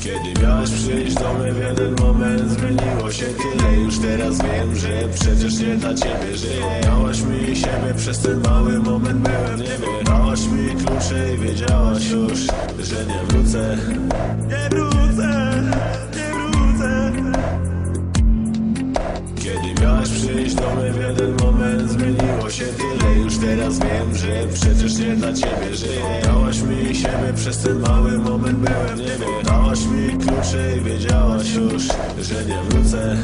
Kiedy miałeś przyjść do mnie w jeden moment Zmieniło się tyle, już teraz wiem, że przecież nie dla ciebie żyję. Dałaś mi siebie, przez ten mały moment byłem w niebie. Dałaś mi klucze i wiedziałaś już, że nie wrócę. Nie wrócę, nie wrócę. Kiedy miałeś przyjść do mnie w jeden moment Zmieniło się tyle, teraz wiem, że przecież nie dla ciebie żyję. Dałaś mi siebie, przez ten mały moment byłem w niebie. Dałaś mi klucze i wiedziałaś już, że nie wrócę